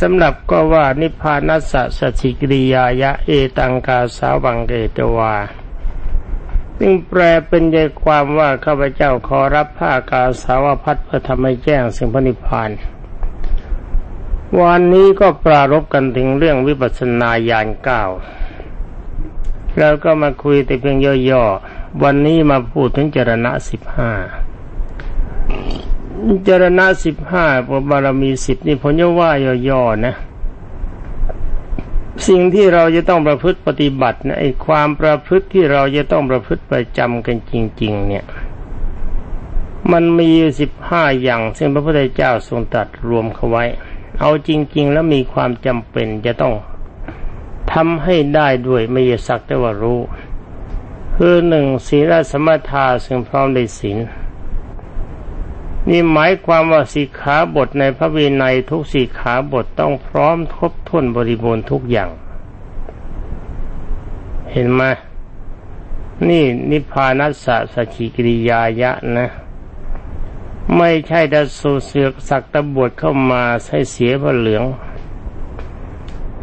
สำหรับก็ว่านิพพานัสสะสชิกริยายะเอตังกาสาวังเกตวาซึ่งแปลเป็นใจความว่าข้าพเจ้าขอรับผ้ากาสาวพัดเพื่อทำให้แจ้งสิ่งพระนิพพาน วันนี้ก็ปรารบกันถึงเรื่องวิปัสสนาญาณเก้าแล้วก็มาคุยแต่เพียงย่อๆ วันนี้มาพูดถึงจรณะสิบห้า จรณะสิบห้าบารมีสิบนี่ผมจะว่าย่อๆนะ สิ่งที่เราจะต้องประพฤติปฏิบัตินะไอ้ความประพฤติที่เราจะต้องประพฤติประจำกันจริง ๆ เนี่ย มันมีสิบห้าอย่าง ซึ่งพระพุทธเจ้าทรงตรัสรวมเข้าไว้ เอาจริง ๆ แล้วมีความจำเป็นจะต้องทำให้ได้ด้วยไม่ยสักแต่ว่ารู้ คือหนึ่งศีลสมถาซึ่งพร้อมในศีล นี่หมายความว่าสีขาบทในพระวินัยทุกสีขาบทต้องพร้อมครบถ้วนบริบูรณ์ทุกอย่าง เห็นไหมนี่นิพพานัสสะสกิกิริยายะนะ ไม่ใช่ดัสูเสือกสักตะบวชเข้ามาให้เสียพระเหลือง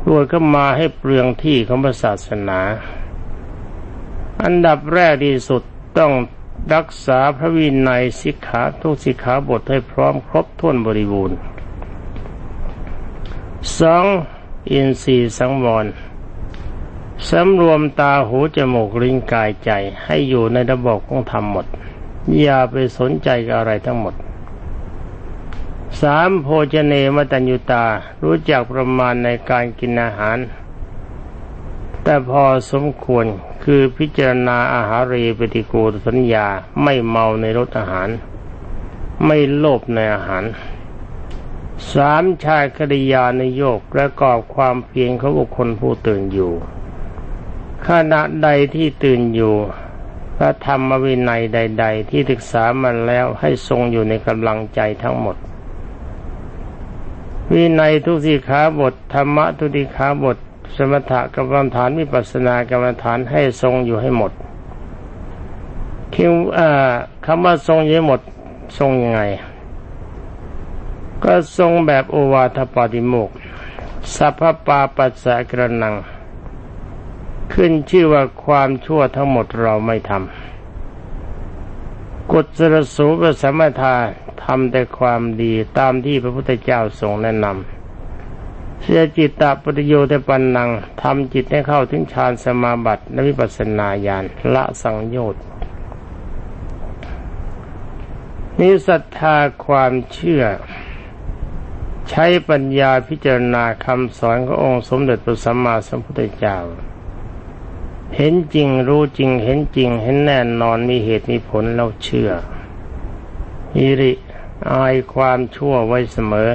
บวชเข้ามาให้เปลืองที่ของศาสนา อันดับแรกที่สุดต้อง รักษาพระวินัยสิกขาทุกสิกขาบทให้พร้อมครบถ้วนบริบูรณ์สองอินทรีย์สังวรสำรวมตาหูจมูกลิ้นกายใจให้อยู่ในระบบของธรรมหมด อย่าไปสนใจกับอะไรทั้งหมดสามโภชเนมตัญญุตารู้จักประมาณในการกินอาหาร แต่พอสมควร คือพิจารณาอาหารเรปฏิกูลสัญญาไม่เมาในรสอาหาร ไม่โลภในอาหารสามชายคริยาในโยกประกอบความเพียรของบุคคลผู้ตื่นอยู่ขณะใดที่ตื่นอยู่พระธรรมวินัยใด ๆ ที่ศึกษามาแล้วให้ทรงอยู่ในกำลังใจทั้งหมด วินัยทุกสิขาบทธรรมะทุติขาบท สมถะกรรมฐานวิปัสสนากรรมฐานให้ทรงอยู่ให้หมดคิวคำว่าทรงอยู่ให้หมดทรงยังไง ก็ทรงแบบโอวาทปาติโมกสัพพปาปัสสะกระนัง ขึ้นชื่อว่าความชั่วทั้งหมดเราไม่ทำกฎสรสูปสมถาทำแต่ความดีตามที่พระพุทธเจ้าทรงแนะนำ เสียจิตตปฏิโยตปันนังทำจิตให้เข้าถึงฌานสมาบัติและวิปัสสนาญาณละสังโยชน์นี้ศรัทธาความเชื่อ ใช้ปัญญาพิจารณาคำสอนขององค์สมเด็จพระสัมมาสัมพุทธเจ้า เห็นจริงรู้จริงเห็นจริง เห็นแน่นอนมีเหตุมีผลเราเชื่ออิริอายความชั่วไว้เสมอ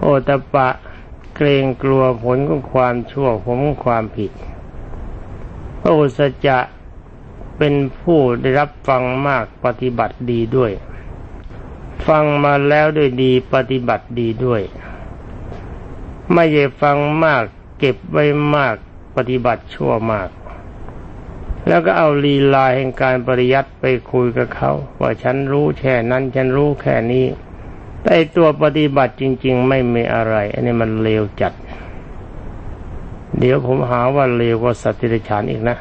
โอตปะเกรงกลัวผลของความชั่วผลของความผิดพระอุสจะเป็นผู้ได้รับฟังมากปฏิบัติดีด้วย ฟังมาแล้วด้วยดีปฏิบัติดีด้วย ไม่ใช่ฟังมากเก็บไว้มากปฏิบัติชั่วมาก แล้วก็เอาลีลาแห่งการปริยัติไปคุยกับเขา ว่าฉันรู้แค่นั้นฉันรู้แค่นี้ แต่ตัวปฏิบัติจริง ๆ ไม่มีอะไร อันนี้มันเลวจัด เดี๋ยวผมหาว่าเลวกว่าสัตว์ที่ฉานอีกนะ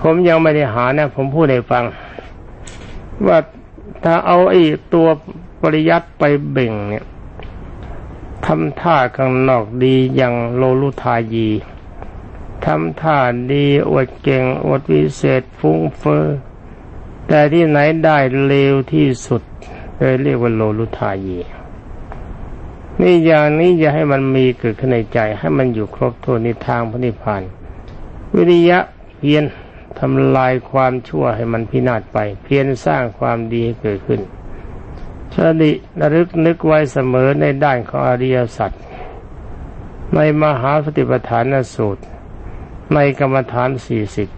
ผมยังไม่ได้หานะ ผมพูดให้ฟัง ว่าถ้าเอาไอ้ตัวปริยัติไปเบ่งเนี่ยทำท่าข้างนอกดีอย่างโลลุทายีทำท่าดีอวดเก่งอวดวิเศษฟุ้งเฟอ้อแต่ที่ไหนได้เลวที่สุด เลยเรียกว่าโลลุทายีนี่อย่างนี้อย่าให้มันมีเกิดขึ้นในใจ ให้มันอยู่ครบถ้วนในทางพระนิพพาน วิริยะเพียรทำลายความชั่วให้มันพินาศไป เพียรสร้างความดีให้เกิดขึ้นสติระลึกนึกไว้เสมอในด้านของอริยสัจในมหาสติปัฏฐานสูตร ในกรรมฐานสี่สิบ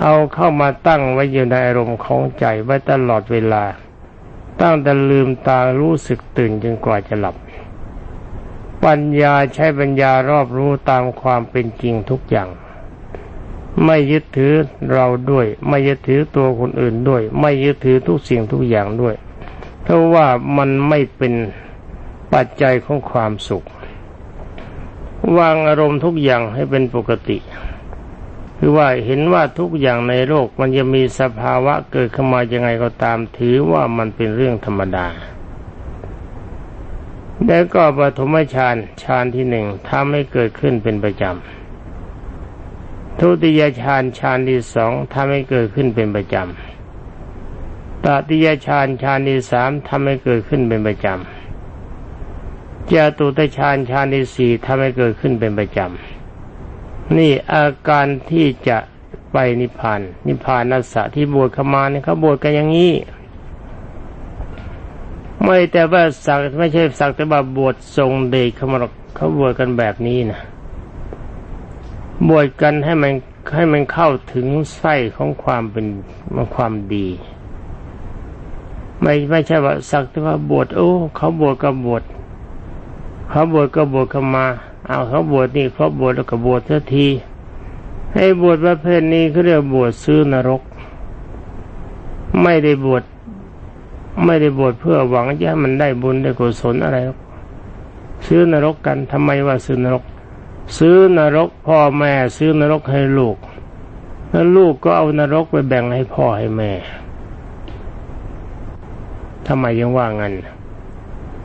เอาเข้ามาตั้งไว้อยู่ในอารมณ์ของใจไว้ตลอดเวลา ตั้งแต่ลืมตารู้สึกตื่นจนกว่าจะหลับ ปัญญาใช้ปัญญารอบรู้ตามความเป็นจริงทุกอย่าง ไม่ยึดถือเราด้วย ไม่ยึดถือตัวคนอื่นด้วย ไม่ยึดถือทุกสิ่งทุกอย่างด้วย เพราะว่ามันไม่เป็นปัจจัยของความสุข วางอารมณ์ทุกอย่างให้เป็นปกติ คือว่าเห็นว่าทุกอย่างในโลกมันจะมีสภาวะเกิดขึ้นมายังไงก็ตามถือว่ามันเป็นเรื่องธรรมดา แล้วก็ปฐมฌานฌานที่หนึ่งทำให้เกิดขึ้นเป็นประจำทุติยฌานฌานที่สองทำให้เกิดขึ้นเป็นประจำตติยฌานฌานที่สามทำให้เกิดขึ้นเป็นประจำจตุตฌานฌานที่สี่ทำให้เกิดขึ้นเป็นประจำ นี่อาการที่จะไปนิพพานนิพพานนัสสะที่บวชเข้ามาเนี่ยเขาบวชกันอย่างนี้ไม่แต่ว่าสักไม่ใช่สักแต่ว่าบวชทรงเดชเขามาเขาบวชกันแบบนี้นะบวชกันให้มันให้มันเข้าถึงไส้ของความเป็นความดี ไม่ไม่ใช่ว่าสักแต่ว่าบวชโอ้เขาบวชกับบวชเขาบวชก็บวชเข้ามา เอาเขาบวชนี่เขาบวชแล้วก็บวชสักที ให้บวชประเภทนี้เขาเรียกบวชซื้อนรก ไม่ได้บวชไม่ได้บวชเพื่อหวังจะมันได้บุญได้กุศลอะไรซื้อนรกกันทำไมว่าซื้อนรก ซื้อนรกพ่อแม่ซื้อนรกให้ลูก แล้วลูกก็เอานรกไปแบ่งให้พ่อให้แม่ทำไมยังว่างั้น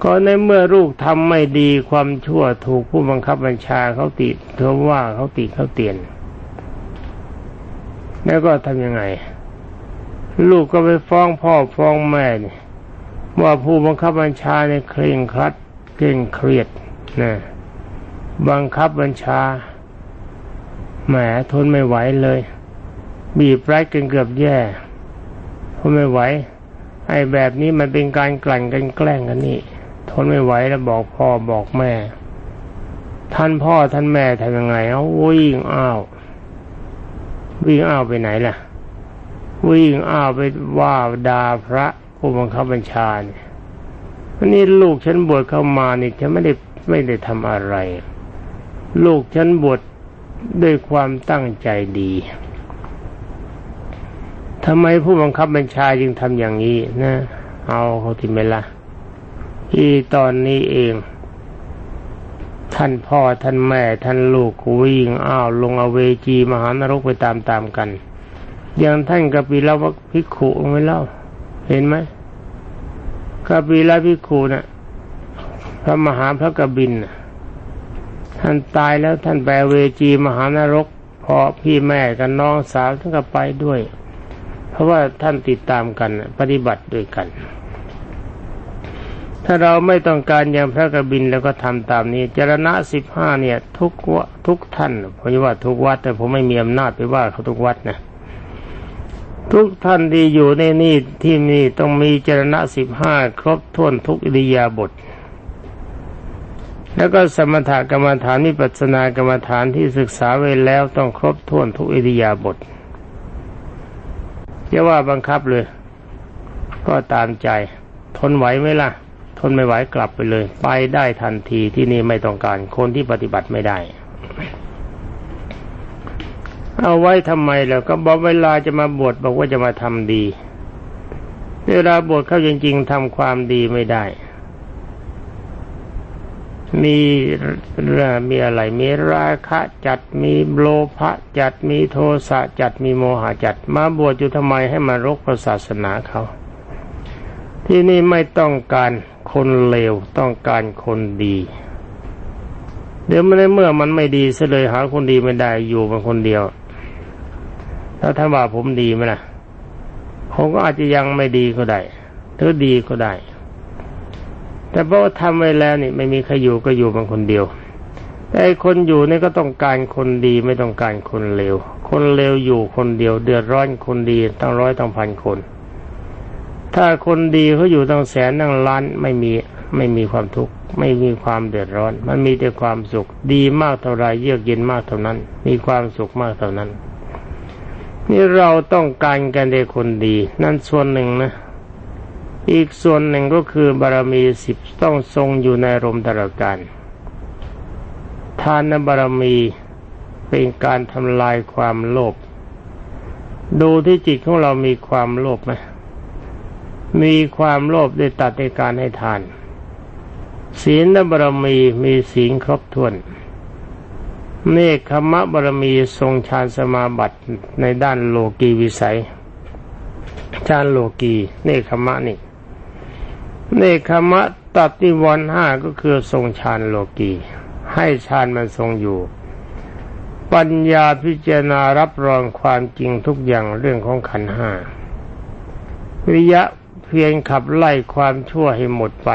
ก็ในเมื่อลูกทำไม่ดีความชั่วถูกผู้บังคับบัญชาเขาติเขาว่าเขาติเขาเตียน แล้วก็ทำยังไง ลูกก็ไปฟ้องพ่อฟ้องแม่เนี่ยว่าผู้บังคับบัญชาเนี่ยเคร่งครัดเคร่งเครียดนะบังคับบัญชาแหมทนไม่ไหวเลย บีบไร้กันเกือบแย่ทนไม่ไหวไอ้แบบนี้มันเป็นการกลั่นกันแกล้งกันนี่ ทนไม่ไหวแล้วบอกพ่อบอกแม่ ท่านพ่อท่านแม่ทำยังไงเอาวิ่งอ้าววิ่งอ้าวไปไหนล่ะ วิ่งอ้าวไปว่าดาพระผู้บังคับบัญชาเนี่ยวันนี้ลูกฉันบวชเข้ามานี่ฉันไม่ได้ไม่ได้ทำอะไร ลูกฉันบวชด้วยความตั้งใจดีทำไมผู้บังคับบัญชาจึงทำอย่างนี้นะ เอาเขาที่ไม่ละ ที่ตอนนี้เอง ท่านพ่อท่านแม่ท่านลูกวิ่งอ้าวลงอเวจีมหานรกไปตามๆกันอย่างท่านกปิลวัพิกขุไม่เล่า เห็นไหมกปิลพิกขุนะ่ะพระมหาพระกบินท่านตายแล้วท่านไปเวจีมหานรกพอพี่แม่กับน้องสาวท่านก็ไปด้วย เพราะว่าท่านติดตามกันปฏิบัติด้วยกัน ถ้าเราไม่ต้องการอย่างพระกบินแล้วก็ทำตามนี้จรณะสิบห้าเนี่ย ทุกวทุกท่านผมว่าทุกวัด แต่ผมไม่มีอำนาจไปว่าเขาทุกวัดนะทุกท่านที่อยู่ในนี่ที่นี่ต้องมีจรณะสิบห้าครบถ้วนทุกอิริยาบถแล้วก็สมถกรรมฐานนิปัสนากรรมฐานที่ศึกษาไว้แล้วต้องครบถ้วนทุกอิริยาบถจะว่าบังคับเลย ก็ตามใจ ทนไหวไหมล่ะ ทนไม่ไหวกลับไปเลย ไปได้ทันทีที่นี่ไม่ต้องการ คนที่ปฏิบัติไม่ได้ เอาไว้ทำไมแล้วก็บอกเวลาจะมาบวชบอกว่าจะมาทำดี เวลาบวชเข้าจริง ๆทำความดีไม่ได้ มีมีอะไร มีราคะจัดมีโลภะจัดมีโทสะจัดมีโมหะจัด มาบวชอยู่ทำไมให้มารกศาสนาเขาที่นี่ไม่ต้องการ คนเลวต้องการคนดี เดี๋ยวไม่ได้เมื่อมันไม่ดีเสเลยหาคนดีไม่ได้อยู่เป็นคนเดียว ถ้าท่านว่าผมดีไหมล่ะผมก็อาจจะยังไม่ดีก็ได้หรือดีก็ได้ แต่เพราะทำไว้แล้วนี่ไม่มีใครอยู่ก็อยู่เป็นคนเดียวแต่คนอยู่นี่ก็ต้องการคนดีไม่ต้องการคนเลว คนเลวอยู่คนเดียว เดือดร้อนคนดีตั้งร้อยตั้งพันคน ถ้าคนดีเขาอยู่ตั้งแสนตั้งล้านไม่มีไม่มีความทุกข์ไม่มีความเดือดร้อน มันมีแต่ความสุข ดีมากเท่าไรเยือกเย็นมากเท่านั้น มีความสุขมากเท่านั้น นี่เราต้องการกันในคนดี นั่นส่วนหนึ่งนะ อีกส่วนหนึ่งก็คือบารมีสิบต้องทรงอยู่ในรมตลการทานบารมีเป็นการทำลายความโลภดูที่จิตของเรามีความโลภไหม มีความโลภได้ตัดในการให้ทาน ศีลบารมีมีศีลครบถ้วน เนคขมะบารมีทรงฌานสมาบัติในด้านโลกีวิสัยฌานโลกี เนคขมะนี่ เนคขมะตัดนิวรณ์ห้าก็คือทรงฌานโลกี ให้ฌานมันทรงอยู่ ปัญญาพิจารณารับรองความจริงทุกอย่างเรื่องของขันห้าวิยะ เพียงขับไล่ความชั่วให้หมดไป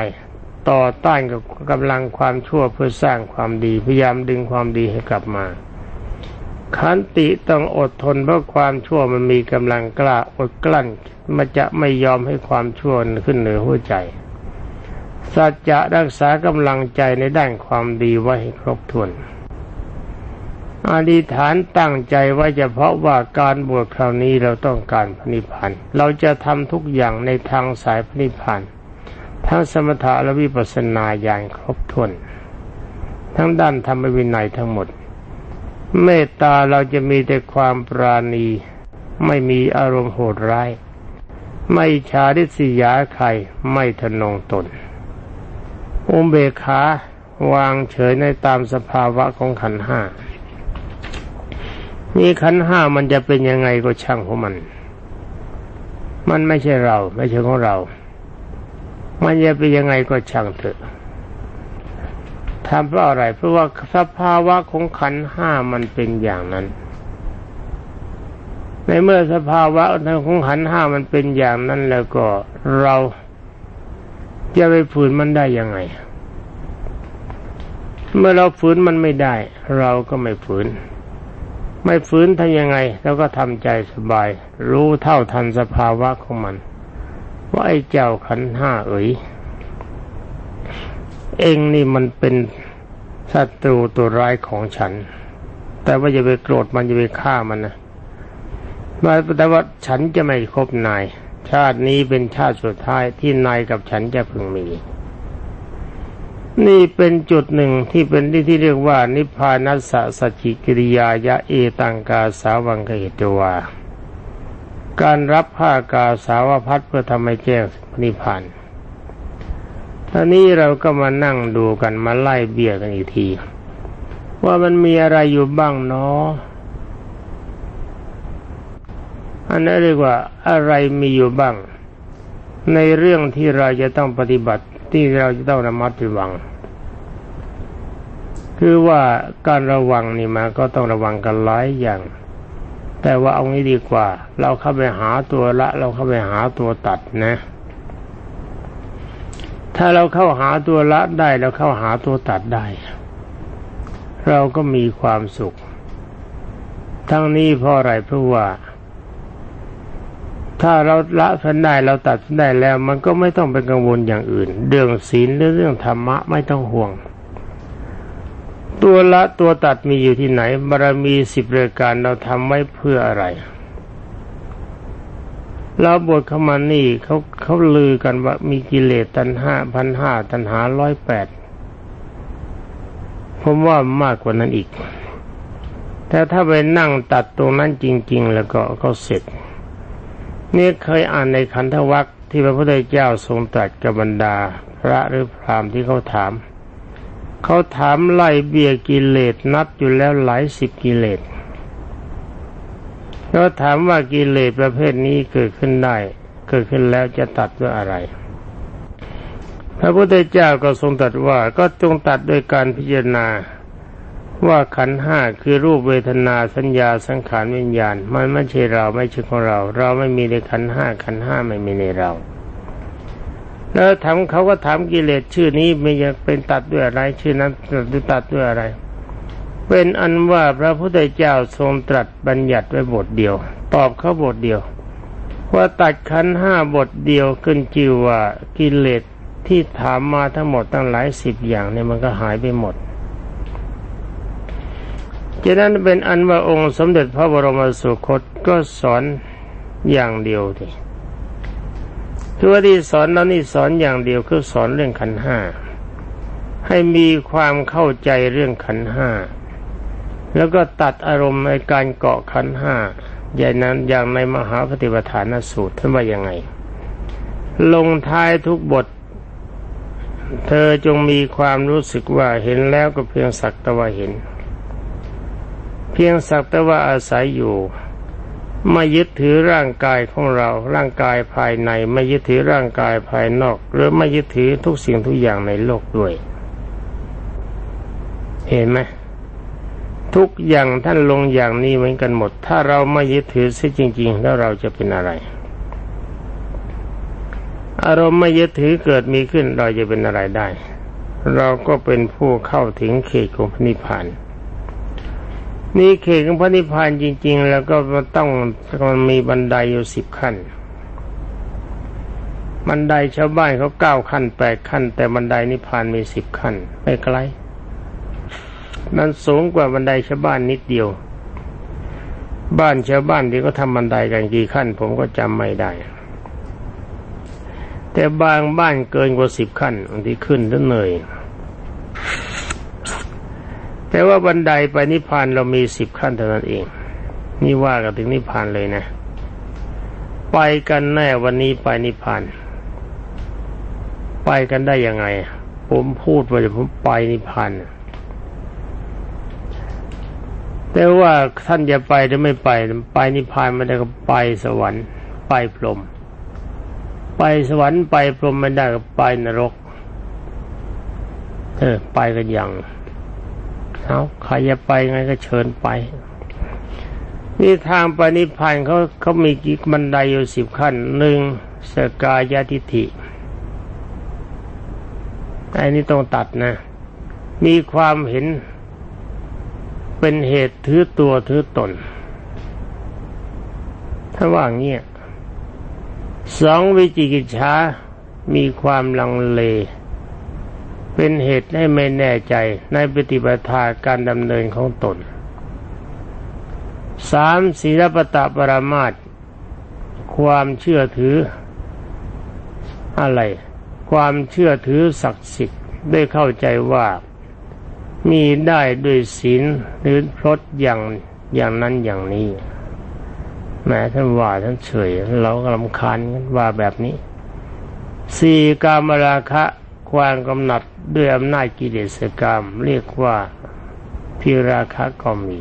ต่อต้านกับกำลังความชั่วเพื่อสร้างความดีพยายามดึงความดีให้กลับมาขันติต้องอดทนเพราะความชั่วมันมีกำลังกล้าอดกลั้น มันจะไม่ยอมให้ความชั่วขึ้นเหนือหัวใจ สัจจะรักษากำลังใจในด้านความดีไว้ให้ครบถ้วน อธิษฐานตั้งใจไว้เฉพาะว่าการบวชคราวนี้เราต้องการพระนิพพานเราจะทำทุกอย่างในทางสายพระนิพพานทั้งสมถะและวิปัสสนาอย่างครบถ้วน ทั้งด้านธรรมวินัยทั้งหมด เมตตาเราจะมีแต่ความปราณี ไม่มีอารมณ์โหดร้าย ไม่ชาดิสยาใครไม่ทนงตนอุเบกขาวางเฉยในตามสภาวะของขันห้า นี่ขันห้ามันจะเป็นยังไงก็ช่างของมัน มันไม่ใช่เรา ไม่ใช่ของเรา มันจะเป็นยังไงก็ช่างเถอะทำเพราะอะไร เพราะว่าสภาวะของขันห้ามันเป็นอย่างนั้น ในเมื่อสภาวะของขันห้ามันเป็นอย่างนั้นแล้วก็เราจะไปฝืนมันได้ยังไง เมื่อเราฝืนมันไม่ได้ เราก็ไม่ฝืน ไม่ฝืนทำยังไง แล้วก็ทำใจสบาย รู้เท่าทันสภาวะของมัน ว่าไอ้เจ้าขันห้าเอ๋ยเองนี่มันเป็นศัตรูตัวร้ายของฉัน แต่ว่าจะไปโกรธมันจะไปฆ่ามันนะมาแต่ว่าฉันจะไม่คบนาย ชาตินี้เป็นชาติสุดท้ายที่นายกับฉันจะพึงมี นี่เป็นจุดหนึ่งที่เป็นที่ที่เรียกว่า นิพพานัสสะสจิกิริยายะเอตังกาสาวังกเหตวา การรับผ้ากาสาวพัดเพื่อทำให้แจ้งนิพพานตอนนี้เราก็มานั่งดูกันมาไล่เบี้ยกันอีกที ว่ามันมีอะไรอยู่บ้างเนาะอันนั้นเรียกว่าอะไรมีอยู่บ้าง ในเรื่องที่เราจะต้องปฏิบัติ ที่เราจะต้องระมัดระวัง คือว่าการระวังนี่มาก็ต้องระวังกันหลายอย่าง แต่ว่าเอางี้ดีกว่า เราเข้าไปหาตัวละ เราเข้าไปหาตัวตัดนะ ถ้าเราเข้าหาตัวละได้เราเข้าหาตัวตัดได้ เราก็มีความสุข ทั้งนี้เพราะอะไรเพราะว่า ถ้าเราละสันได้เราตัดสันได้แล้ว มันก็ไม่ต้องเป็นกังวลอย่างอื่น เรื่องศีลหรือเรื่องธรรมะไม่ต้องห่วง ตัวละตัวตัดมีอยู่ที่ไหนบารมีสิบรายการเราทำไว้เพื่ออะไรเราบทขมานี่เขาเขาลือกันว่ามีกิเลสตันห้าพันห้าตันหาร้อยแปดผมว่ามากกว่านั้นอีก แต่ถ้าไปนั่งตัดตรงนั้นจริง ๆ แล้วก็เขาเสร็จ นี่เคยอ่านในขันธวัคที่พระพุทธเจ้าทรงตรัสกับบรรดา พระหรือพราหมณ์ที่เขาถาม เขาถามไล่เบียกิเลสนับอยู่แล้วหลายสิบกิเลสเขาถามว่ากิเลสประเภทนี้เกิดขึ้นได้ เกิดขึ้นแล้วจะตัดด้วยอะไร พระพุทธเจ้าก็ทรงตรัสว่าก็จงตัดโดยการพิจารณา ว่าขันห้าคือรูปเวทนาสัญญาสังขารวิญญาณ มันไม่ใช่เราไม่ใช่ของเรา เราไม่มีในขันห้าขันห้าไม่มีในเรา แล้วถามเขาก็ถามกิเลสชื่อนี้ไม่ยังเป็นตัดด้วยอะไรชื่อนั้นตัดด้วยอะไร เป็นอันว่าพระพุทธเจ้าทรงตรัสบัญญัติไว้บทเดียว ตอบเขาบทเดียว ว่าตัดขันห้าบทเดียวขึ้นจิวว่ากิเลสที่ถามมาทั้งหมดตั้งหลายสิบอย่างเนี่ยมันก็หายไปหมด ฉะนั้นเป็นอันว่าองค์สมเด็จพระบรมสุคตก็สอนอย่างเดียวทีตัวที่สอนแล้วนี่สอนอย่างเดียวคือสอนเรื่องขันห้าให้มีความเข้าใจเรื่องขันห้าแล้วก็ตัดอารมณ์ในการเกาะขันห้าอย่างนั้นอย่างในมหาปฏิปทานสูตรท่านว่ายังไง ลงท้ายทุกบท เธอจงมีความรู้สึกว่าเห็นแล้วก็เพียงสักแต่ว่าเห็น เพียงสักแต่ว่าอาศัยอยู่ ไม่ยึดถือร่างกายของเรา ร่างกายภายใน ไม่ยึดถือร่างกายภายนอก หรือไม่ยึดถือทุกสิ่งทุกอย่างในโลกด้วย เห็นไหมทุกอย่างท่านลงอย่างนี้เหมือนกันหมด ถ้าเราไม่ยึดถือซิจริง ๆ แล้วเราจะเป็นอะไร อารมณ์ไม่ยึดถือเกิดมีขึ้นเราจะเป็นอะไรได้ เราก็เป็นผู้เข้าถึงเขตของพนิพพาน นี่เขตของพระนิพพานจริง ๆ แล้วก็มันต้องมันมีบันไดอยู่สิบขั้น บันไดชาวบ้านเขาเก้าขั้นแปดขั้น แต่บันไดนิพพานมีสิบขั้นไม่ไกลมันสูงกว่าบันไดชาวบ้านนิดเดียว บ้านชาวบ้านที่เขาทำบันไดกันกี่ขั้น ผมก็จำไม่ได้ แต่บางบ้านเกินกว่าสิบขั้นบางทีขึ้นแล้วเหนื่อย แต่ว่าบันไดไปนิพพานเรามีสิบขั้นเท่านั้นเอง นี่ว่ากันถึงนิพพานเลยนะ ไปกันแน่วันนี้ไปนิพพาน ไปกันได้ยังไง ผมพูดว่าจะผมไปนิพพานแต่ว่าท่านจะไปหรือไม่ไป ไปนิพพานไม่ได้ก็ไปสวรรค์ ไปพรหมไปสวรรค์ไปพรหมไม่ได้ก็ไปนรก เออ ไปกันอย่าง เอาใครจะไปไงก็เชิญไป นี่ทางไปนิพพานเขาเขามีกี่บันไดอยู่สิบขั้นหนึ่งสกายทิฐิไอ้นี่ต้องตัดนะ มีความเห็นเป็นเหตุถือตัวถือตน ถ้าว่าเงี้ยสองวิจิกิจฉามีความลังเล เป็นเหตุให้ไม่แน่ใจในปฏิบัติการดำเนินของตนสามศีลปตะปรามาตความเชื่อถือ อะไร ความเชื่อถือศักดิ์สิทธิ์ได้เข้าใจว่ามีได้ด้วยศีลหรือพรตอย่างอย่างนั้นอย่างนี้ แม้ท่านว่าท่านเฉยเราก็ลำคาญว่าแบบนี้สี่กามราคะ ความกำหนัดด้วยอำนาจกิเลสกรรม เรียกว่าพิราคะก็มี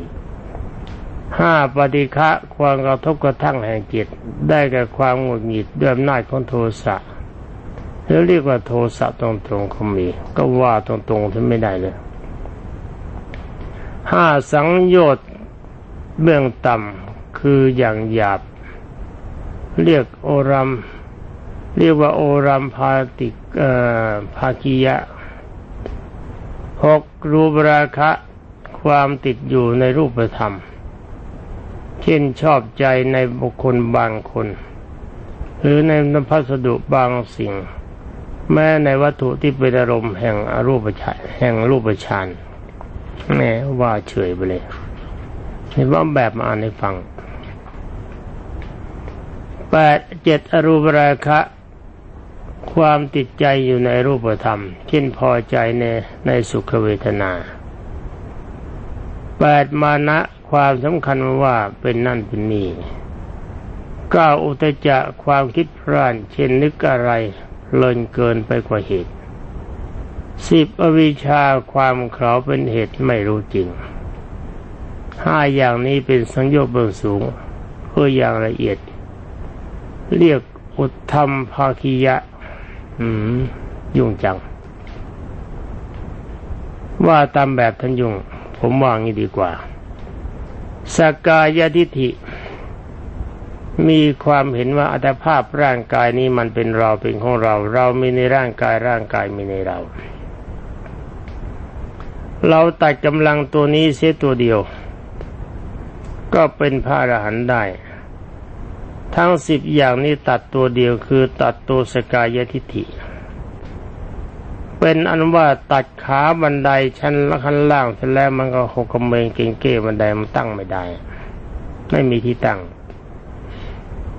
ห้าปฏิฆะความกระทบกระทั่งแห่งจิต ได้กับความหงุดหงิดด้วยอำนาจของโทสะหรือเรียกว่าโทสะตรงๆก็มี ก็ว่าตรงๆท่านไม่ได้เลยห้าสังโยชน์เบื้องต่ำคืออย่างหยาบ เรียกโอรัม เรียกว่าโอรัมพาติกภากิยะหกรูปราคะความติดอยู่ในรูปธรรม เช่นชอบใจในบุคคลบางคน หรือในนพัสดุบางสิ่ง แม้ในวัตถุที่เป็นอารมณ์แห่งอรูปฌานแห่งรูปฌานแม่ว่าเฉยไปเลยเห็นว่าแบบมาอ่านให้ฟังแปดเจ็ดอรูปราคะ ความติดใจอยู่ในรูปธรรม เช่นพอใจในในสุขเวทนาแปดมานะความสำคัญว่าเป็นนั่นเป็นนี่เก้าอุตจะความคิดพร่านเช่นนึกอะไรเลินเกินไปกว่าเหตุสิบอวิชาความเขาเป็นเหตุไม่รู้จริงห้าอย่างนี้เป็นสังโยชน์เบื้องสูงเพื่ออย่างละเอียด เรียกอุทธรรมภาคียะ อืม ยุ่งจัง ว่าตามแบบท่านยุ่ง ผมว่างี้ดีกว่า สกายทิฐิ มีความเห็นว่าอัตภาพร่างกายนี้มันเป็นเราเป็นของเรา เรามีในร่างกายร่างกายมีในเรา เราตัดกำลังตัวนี้เสียตัวเดียว ก็เป็นพระอรหันต์ได้ ทั้งสิบอย่างนี้ตัดตัวเดียวคือตัดตัวสกายทิฏฐิ เป็นอันว่าตัดขาบันไดชั้นละขั้นล่างเสร็จแล้วมันก็หกกระเมงเก่งเก้บันไดมันตั้งไม่ได้ ไม่มีที่ตั้ง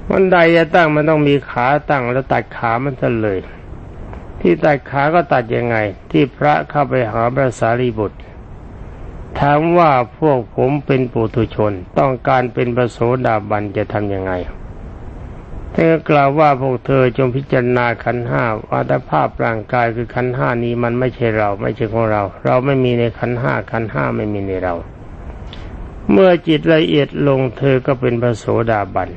บันไดจะตั้งมันต้องมีขาตั้งแล้วตัดขามันซะเลย ที่ตัดขาก็ตัดยังไง ที่พระเข้าไปหาพระสารีบุตรถามว่าพวกผมเป็นปุถุชน ต้องการเป็นประโสดาบันจะทำยังไง ท่านก็กล่าวว่าพวกเธอจงพิจารณาขันห้าวัตภาพร่างกายคือขันห้านี้มันไม่ใช่เรา ไม่ใช่ของเรา เราไม่มีในขันห้าขันห้าไม่มีในเรา เมื่อจิตละเอียดลงเธอก็เป็นพระโสดาบัน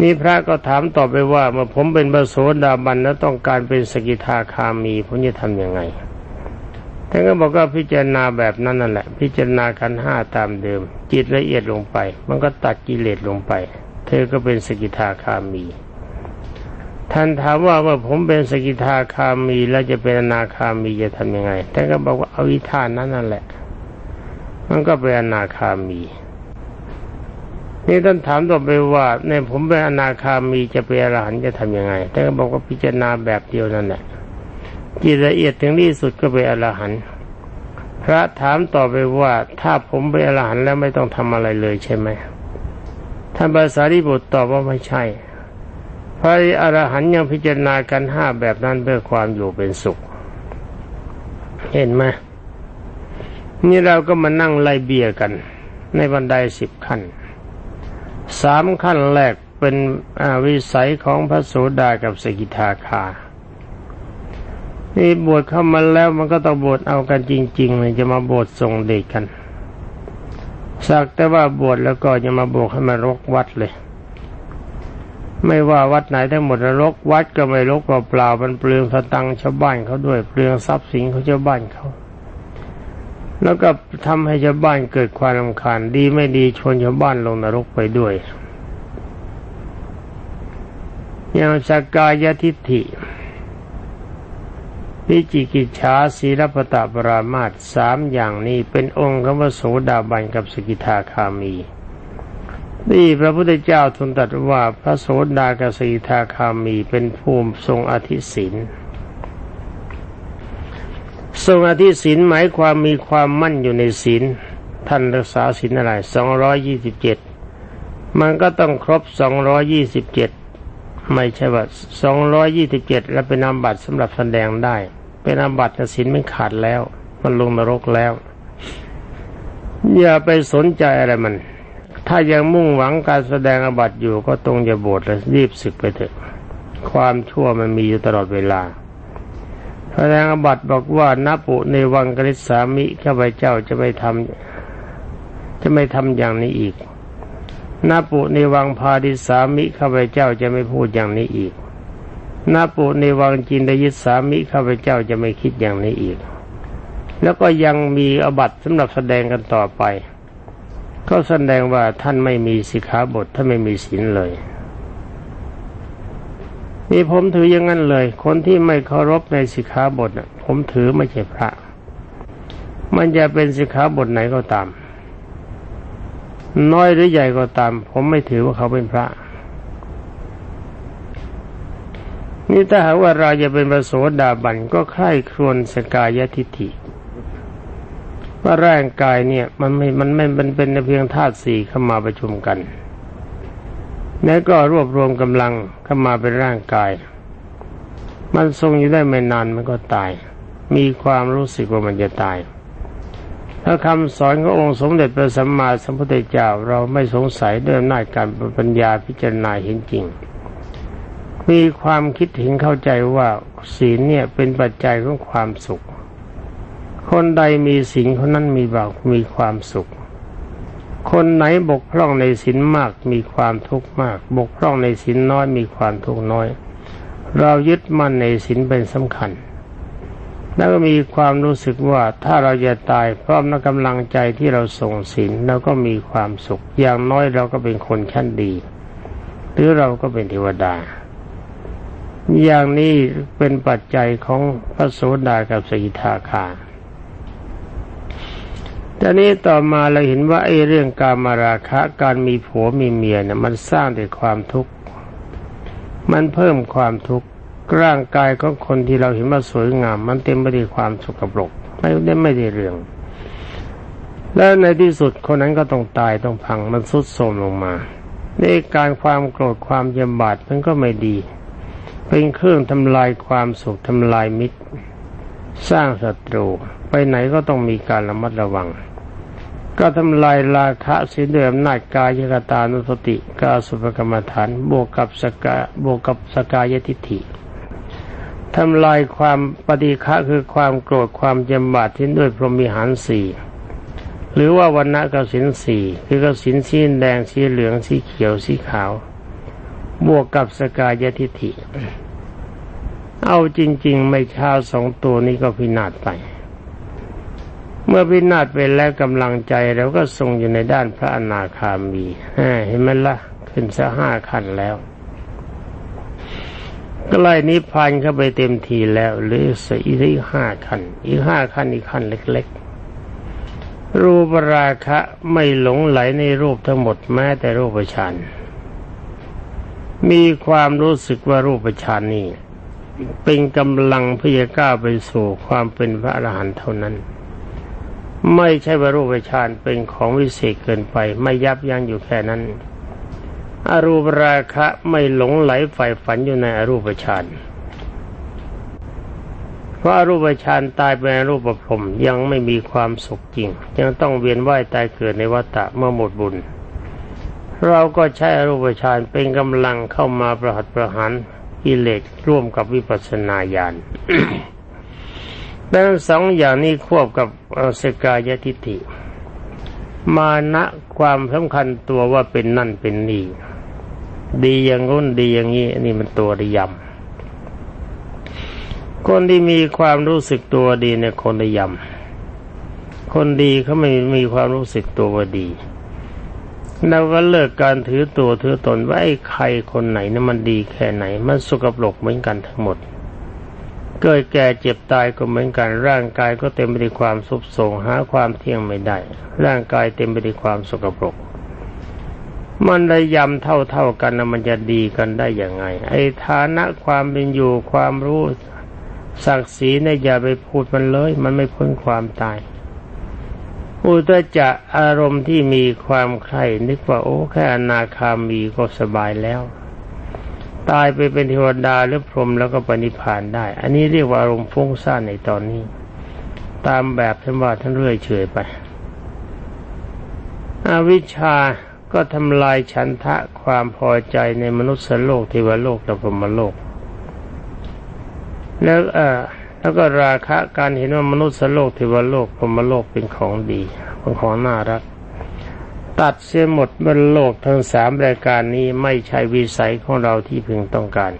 นี่พระก็ถามต่อไปว่าเมื่อผมเป็นพระโสดาบันแล้วต้องการเป็นสกิทาคามีผมจะทำยังไงท่านก็บอกว่าพิจารณาแบบนั้นนั่นแหละ พิจารณาขันห้าตามเดิม จิตละเอียดลงไป มันก็ตัดกิเลสลงไป อก็เป็นสกิทาคามี ท่านถามว่าเมื่อผมเป็นสกิทาคามีแล้วจะเป็นอนาคามีจะทำยังไงท่านก็บอกว่าเอาวิธานนั้นนั่นแหละ มันก็เป็นอนาคามี นี่ท่านถามต่อไปว่าในผมเป็นอนาคามีจะเป็นอรหันต์จะทํำยังไงท่านก็บอกว่าพิจารณาแบบเดียวนั่นแหละจิตละเอียดถึงที่สุดก็เป็นอรหันต์พระถามต่อไปว่า ถ้าผมเป็นอรหันต์แล้วไม่ต้องทำอะไรเลยใช่ไหม ท่านภาษาริบุตรตอบว่าไม่ใช่ พระอรหันยังพิจารณากันห้าแบบนั้นเพื่อความอยู่เป็นสุข เห็นไหมนี่เราก็มานั่งไล่เบียกัน ในบันไดสิบขั้นสามขั้นแรกเป็นวิสัยของพระโสดากับสกิทาคา นี่บวชเข้ามาแล้วมันก็ต้องบวชเอากันจริงๆเลยจะมาบวชส่งเด็กกัน สักแต่ว่าบวชแล้วก็จะมาบวชให้มารกวัดเลย ไม่ว่าวัดไหนทั้งหมดรกวัดก็ไม่รกเปล่ามันเปลืองสตังชาวบ้านเขาด้วยเปลืองทรัพย์สินของชาวบ้านเขาแล้วก็ทำให้ชาวบ้านเกิดความรำคาญดีไม่ดีชวนชาวบ้านลงนรกไปด้วย อย่างสกกายทิฏฐิ วิจิกิจฉาศีรปตะปรามาตสามอย่างนี้เป็นองค์คำว่าโสดาบันกับสกิทาคามีนี่พระพุทธเจ้าทูลตรัสว่าพระโสดากับสกิทาคามีเป็นภูมิทรงอธิศินทรงอธิศีลหมายความมีความมั่นอยู่ในศีลท่านรักษาศีลอะไรสองร้อยี่สิบเจ็ดมันก็ต้องครบสองร้อยี่สิบเจ็ดไม่ใช่ว่าสองร้อยี่สิบเจ็ดแล้วเป็นนามบัตรสำหรับแสดงได้ เป็นนาบัตรศีลไม่ขาดแล้ว มันลงนรกแล้ว อย่าไปสนใจอะไรมัน ถ้ายังมุ่งหวังการแสดงอบัตอยู่ก็ตรงจะบวชแล้วรีบศึกไปเถอะ ความชั่วมันมีอยู่ตลอดเวลาพระนางบัตรบอกว่านับปุในวังกฤษสามิข้าพเจ้าจะไม่ทำจะไม่ทำอย่างนี้อีกนัปุในวังพาดิสามิข้าพเจ้าจะไม่พูดอย่างนี้อีก นัปุในวังจินไดยิสามิข้าพเจ้าจะไม่คิดอย่างนี้อีก แล้วก็ยังมีอบัตสำหรับแสดงกันต่อไป ก็แสดงว่าท่านไม่มีสิกขาบทท่านไม่มีศีลเลยนี่ผมถืออย่างนั้นเลย คนที่ไม่เคารพในสิกขาบทผมถือไม่ใช่พระ มันจะเป็นสิกขาบทไหนก็ตาม น้อยหรือใหญ่ก็ตาม ผมไม่ถือว่าเขาเป็นพระ นี่ถ้าหากว่าเราจะเป็นประโสดาบันก็ใคร่ครวญสกายทิฏฐิ ว่าร่างกายเนี่ย มันไม่ มันไม่มันเป็นเพียงธาตุสี่เข้ามาประชุมกัน แล้วก็รวบรวมกำลังเข้ามาเป็นร่างกาย มันทรงอยู่ได้ไม่นานมันก็ตาย มีความรู้สึกว่ามันจะตายถ้าคำสอนขององค์สมเด็จพระสัมมาสัมพุทธเจ้าเราไม่สงสัยด้วยอำนาจการปัญญาพิจารณาเห็นจริง มีความคิดถึงเข้าใจว่าศีลเนี่ยเป็นปัจจัยของความสุข คนใดมีศีลคนนั้นมีบ่ามีความสุข คนไหนบกพร่องในศีลมากมีความทุกข์มาก บกพร่องในศีลน้อยมีความทุกข์น้อย เรายึดมั่นในศีลเป็นสำคัญ แล้วก็มีความรู้สึกว่าถ้าเราจะตายพร้อมในกำลังใจที่เราส่งศีลเราก็มีความสุข อย่างน้อยเราก็เป็นคนชั้นดี หรือเราก็เป็นเทวดา อย่างนี้เป็นปัจจัยของพระโสดากับสกิทาคาตอนนี้ต่อมาเราเห็นว่าไอ้เรื่องการมาราคะการมีผัวมีเมียเนี่ยมันสร้างแต่ความทุกข์ มันเพิ่มความทุกข์ร่างกายของคนที่เราเห็นว่าสวยงาม มันเต็มไปด้วยความสกปรกไม่ได้ไม่ได้เรื่อง แล้วในที่สุดคนนั้นก็ต้องตายต้องพังมันสุดโทมลงมาในการความโกรธความยำบาดมันก็ไม่ดี เป็นเครื่องทำลายความสุขทำลายมิตร สร้างศัตรู ไปไหนก็ต้องมีการระมัดระวัง ก็ทำลายราคะสียด้วยอำนาจกายกตานุสติกาสุภกรรมฐาน บวกกับสกาบวกกับสกายทิฏฐิทำลายความปฏิฆะคือความโกรธความจำบาดทิ้นด้วยพรหมิหารสี่หรือว่าวันณะกสินสี่คือกสินสีแดงสีเหลืองสีเขียวสีขาว บวกกับสกายทิฐิ เอาจริง ๆ ไม่ช้าสองตัวนี้ก็พินาศไป เมื่อพินาศไปแล้วกำลังใจเราก็ทรงอยู่ในด้านพระอนาคามีเห็นไหมละ่ะ ขึ้นสักห้าขั้นแล้วก็ไล่นิพพานเข้าไปเต็มทีแล้วหรือสี่ีห้าขั้นอีกห้าขั้นอีกขั้นเล็ก ๆ รูปราคะไม่หลงไหลในรูปทั้งหมดแม้แต่รูปฌาน มีความรู้สึกว่ารูปฌานนี้เป็นกำลังพยาก้าไปสู่ความเป็นพระอรหันต์เท่านั้น ไม่ใช่ว่ารูปฌานเป็นของวิเศษเกินไป ไม่ยับยั้งอยู่แค่นั้น อรูปราคะไม่หลงไหลใฝ่ฝันอยู่ในอรูปฌานเพราะอรูปฌานตายไปในรูปพรมยังไม่มีความสุขจริง ยังต้องเวียนว่ายตายเกิดในวัฏฏะเมื่อหมดบุญ เราก็ใช้อรูปฌานเป็นกำลังเข้ามาประหัตประหารกิเลสร่วมกับวิปัสสนาญาณดังสองอย่างนี้ควบกับสกายทิฏฐิ มานะความสำคัญตัวว่าเป็นนั่นเป็นนี่ ดีอย่างงู้นดีอย่างนี้อันนี้มันตัวระยำคนที่มีความรู้สึกตัวดีเนี่ยคนระยำคนดีเขาไม่มีความรู้สึกตัวว่าดี เราก็เลิกการถือตัวถือตนว่าไอ้ใครคนไหนนะมันดีแค่ไหน มันสกปรกเหมือนกันทั้งหมด เกิดแก่เจ็บตายก็เหมือนกัน ร่างกายก็เต็มไปด้วยความสุบโทงหาความเที่ยงไม่ได้ ร่างกายเต็มไปด้วยความสกปรก มันได้ยำเท่าเท่ากันนะมันจะดีกันได้อย่างไง ไอ้ฐานะความเป็นอยู่ความรู้ศักดิ์ศรีเนี่ยอย่าไปพูดมันเลย มันไม่พ้นความตาย อุตจะอารมณ์ที่มีความใคร่นึกว่าโอ้แค่อนาคามีก็สบายแล้ว ตายไปเป็นเทวดาหรือพรหมแล้วก็ปณิพานได้ อันนี้เรียกว่าอารมณ์ฟุ้งซ่านในตอนนี้ ตามแบบท่านว่าท่านเรื่อยเฉยไป อวิชชาก็ทำลายฉันทะความพอใจในมนุษย์โลกเทวโลกและพรหมโลก แล้วเออ แล้วก็ราคะการเห็นว่ามนุษย์โลกเทวโลกพรมโลกเป็นของดีเป็นของน่ารัก ตัดเสียหมดบนโลกทั้งสามรายการนี้ไม่ใช่วิสัยของเราที่พึงต้องการ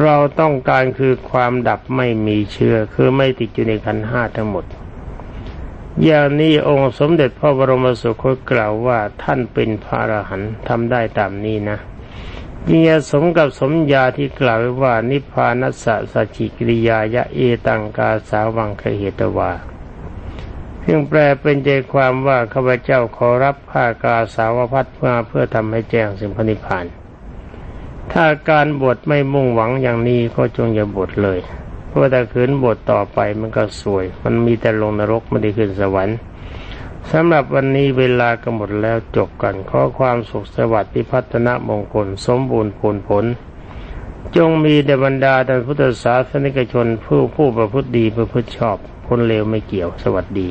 เราต้องการคือความดับไม่มีเชื้อคือไม่ติดอยู่ในขันห้าทั้งหมด อย่างนี้องค์สมเด็จพระบรมสุคตกล่าวว่าท่านเป็นพระอรหันต์ทำได้ตามนี้นะ มีสมกับสมญาที่กล่าวไว้ว่า นิพพานัสสะสัจิกิริยายะเอตังกาสาวังเคเหตวาเพียงแปลเป็นใจความว่าข้าพเจ้าขอรับผ้ากาสาวพัดมาเพื่อทำให้แจ้งสิ่งพนิพพาน ถ้าการบวชไม่มุ่งหวังอย่างนี้ก็จงอย่าบวชเลย เพราะแต่ขืนบทต่อไปมันก็สวย มันมีแต่ลงนรกไม่ได้ขึ้นสวรรค์ สำหรับวันนี้เวลาก็หมดแล้วจบกันขอความสุขสวัสดิ์พิพัฒนมงคลสมบูรณ์ผลผล จงมีเดบรรดาท่านพุทธศาสนิกชนผู้ผู้ประพฤติดีประพฤติชอบ คนเลวไม่เกี่ยวสวัสดี